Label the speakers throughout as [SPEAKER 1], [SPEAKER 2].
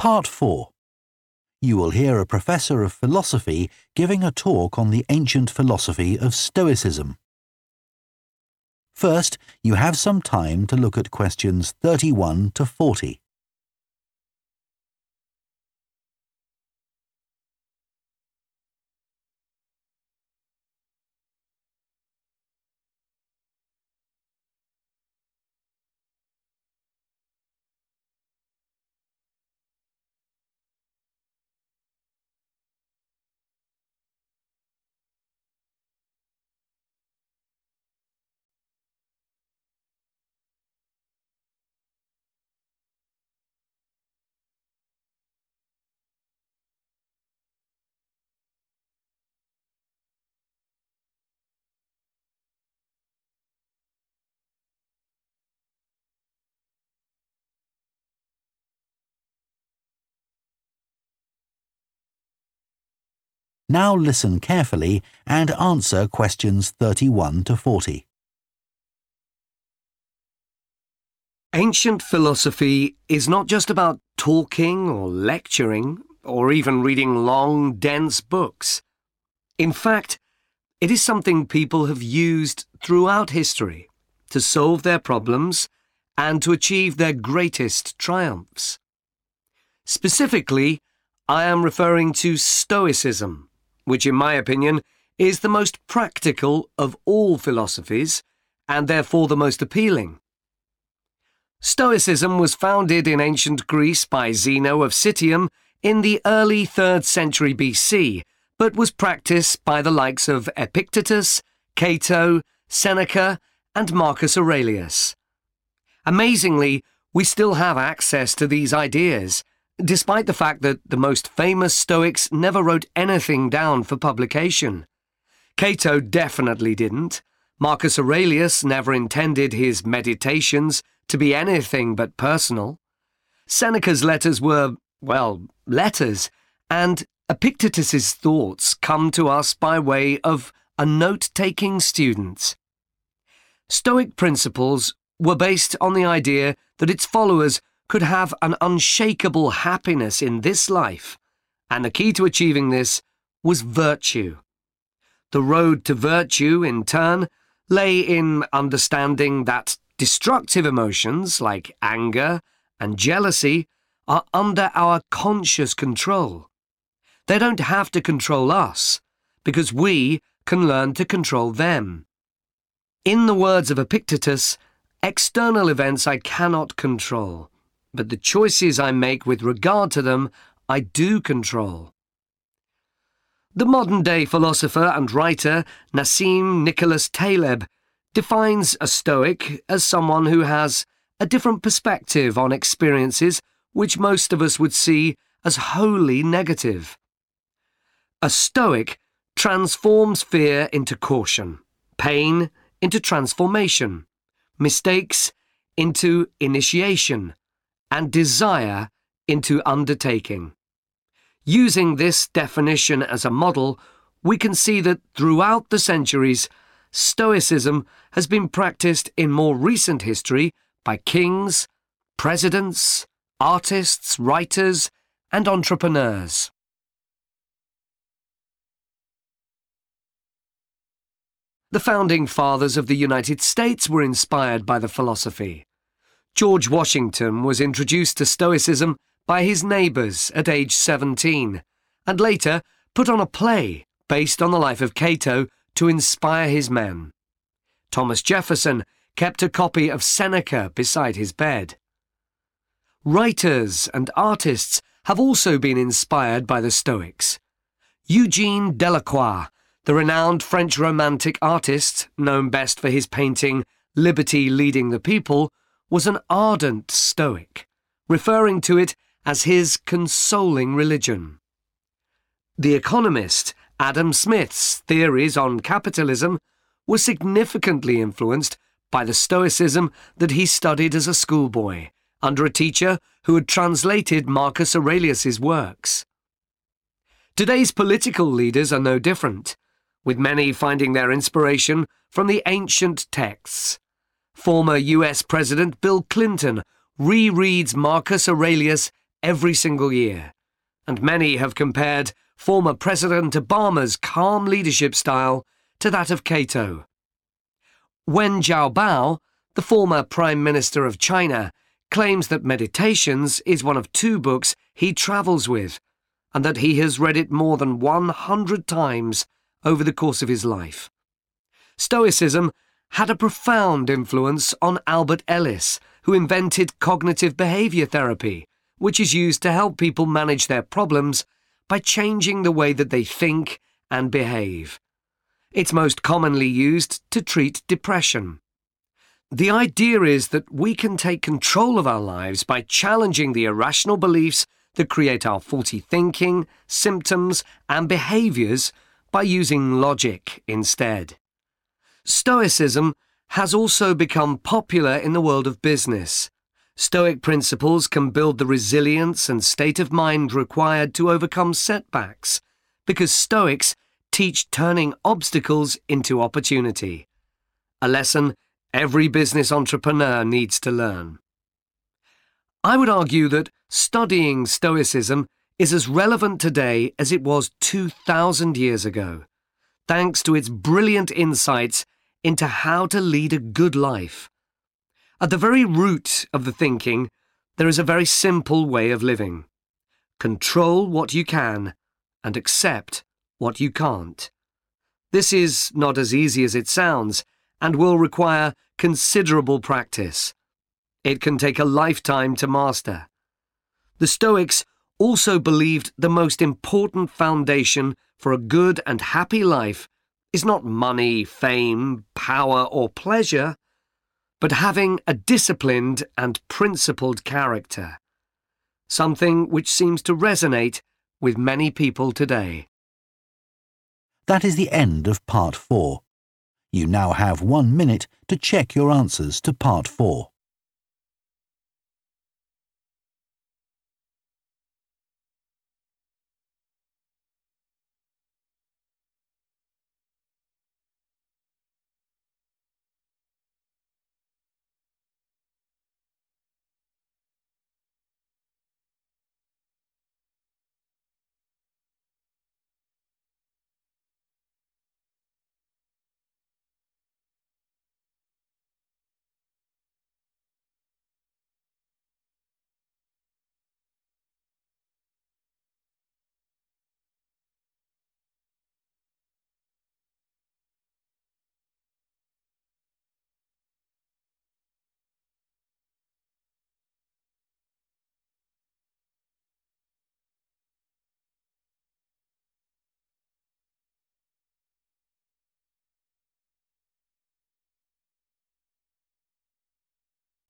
[SPEAKER 1] Part 4. You will hear a professor of philosophy giving a talk on the ancient philosophy of Stoicism. First, you have some time to look at questions 31 to 40. Now listen carefully and answer questions 31 to 40.
[SPEAKER 2] Ancient philosophy is not just about talking or lecturing or even reading long, dense books. In fact, it is something people have used throughout history to solve their problems and to achieve their greatest triumphs. Specifically, I am referring to Stoicism which, in my opinion, is the most practical of all philosophies and therefore the most appealing. Stoicism was founded in ancient Greece by Zeno of Citium in the early 3rd century BC, but was practiced by the likes of Epictetus, Cato, Seneca, and Marcus Aurelius. Amazingly, we still have access to these ideas, despite the fact that the most famous Stoics never wrote anything down for publication. Cato definitely didn't. Marcus Aurelius never intended his meditations to be anything but personal. Seneca's letters were, well, letters, and Epictetus's thoughts come to us by way of a note-taking student. Stoic principles were based on the idea that its followers could have an unshakable happiness in this life, and the key to achieving this was virtue. The road to virtue, in turn, lay in understanding that destructive emotions like anger and jealousy are under our conscious control. They don't have to control us, because we can learn to control them. In the words of Epictetus, external events I cannot control but the choices I make with regard to them I do control. The modern day philosopher and writer Nassim Nicholas Taleb defines a Stoic as someone who has a different perspective on experiences which most of us would see as wholly negative. A Stoic transforms fear into caution, pain into transformation, mistakes into initiation, and desire into undertaking. Using this definition as a model, we can see that throughout the centuries, Stoicism has been practiced in more recent history by kings, presidents, artists, writers, and entrepreneurs. The founding fathers of the United States were inspired by the philosophy. George Washington was introduced to Stoicism by his neighbours at age 17, and later put on a play based on the life of Cato to inspire his men. Thomas Jefferson kept a copy of Seneca beside his bed. Writers and artists have also been inspired by the Stoics. Eugene Delacroix, the renowned French Romantic artist, known best for his painting Liberty Leading the People, was an ardent Stoic, referring to it as his consoling religion. The economist Adam Smith's theories on capitalism were significantly influenced by the Stoicism that he studied as a schoolboy under a teacher who had translated Marcus Aurelius's works. Today's political leaders are no different, with many finding their inspiration from the ancient texts Former US President Bill Clinton rereads Marcus Aurelius every single year, and many have compared former President Obama's calm leadership style to that of Cato. Wen Jiabao, the former Prime Minister of China, claims that Meditations is one of two books he travels with, and that he has read it more than 100 times over the course of his life. Stoicism had a profound influence on Albert Ellis, who invented cognitive behavior therapy, which is used to help people manage their problems by changing the way that they think and behave. It's most commonly used to treat depression. The idea is that we can take control of our lives by challenging the irrational beliefs that create our faulty thinking, symptoms, and behaviors by using logic instead. Stoicism has also become popular in the world of business. Stoic principles can build the resilience and state of mind required to overcome setbacks, because Stoics teach turning obstacles into opportunity. A lesson every business entrepreneur needs to learn. I would argue that studying Stoicism is as relevant today as it was 2,000 years ago, thanks to its brilliant insights into how to lead a good life. At the very root of the thinking, there is a very simple way of living. Control what you can and accept what you can't. This is not as easy as it sounds and will require considerable practice. It can take a lifetime to master. The Stoics also believed the most important foundation for a good and happy life is not money, fame, power, or pleasure, but having a disciplined and principled character, something which seems to resonate with many people today.
[SPEAKER 1] That is the end of part four. You now have one minute to check your answers to part four.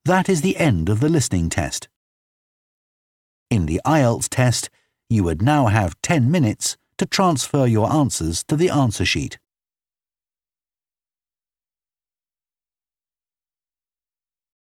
[SPEAKER 1] That is the end of the listening test. In the IELTS test, you would now have 10 minutes to transfer your answers to the answer sheet.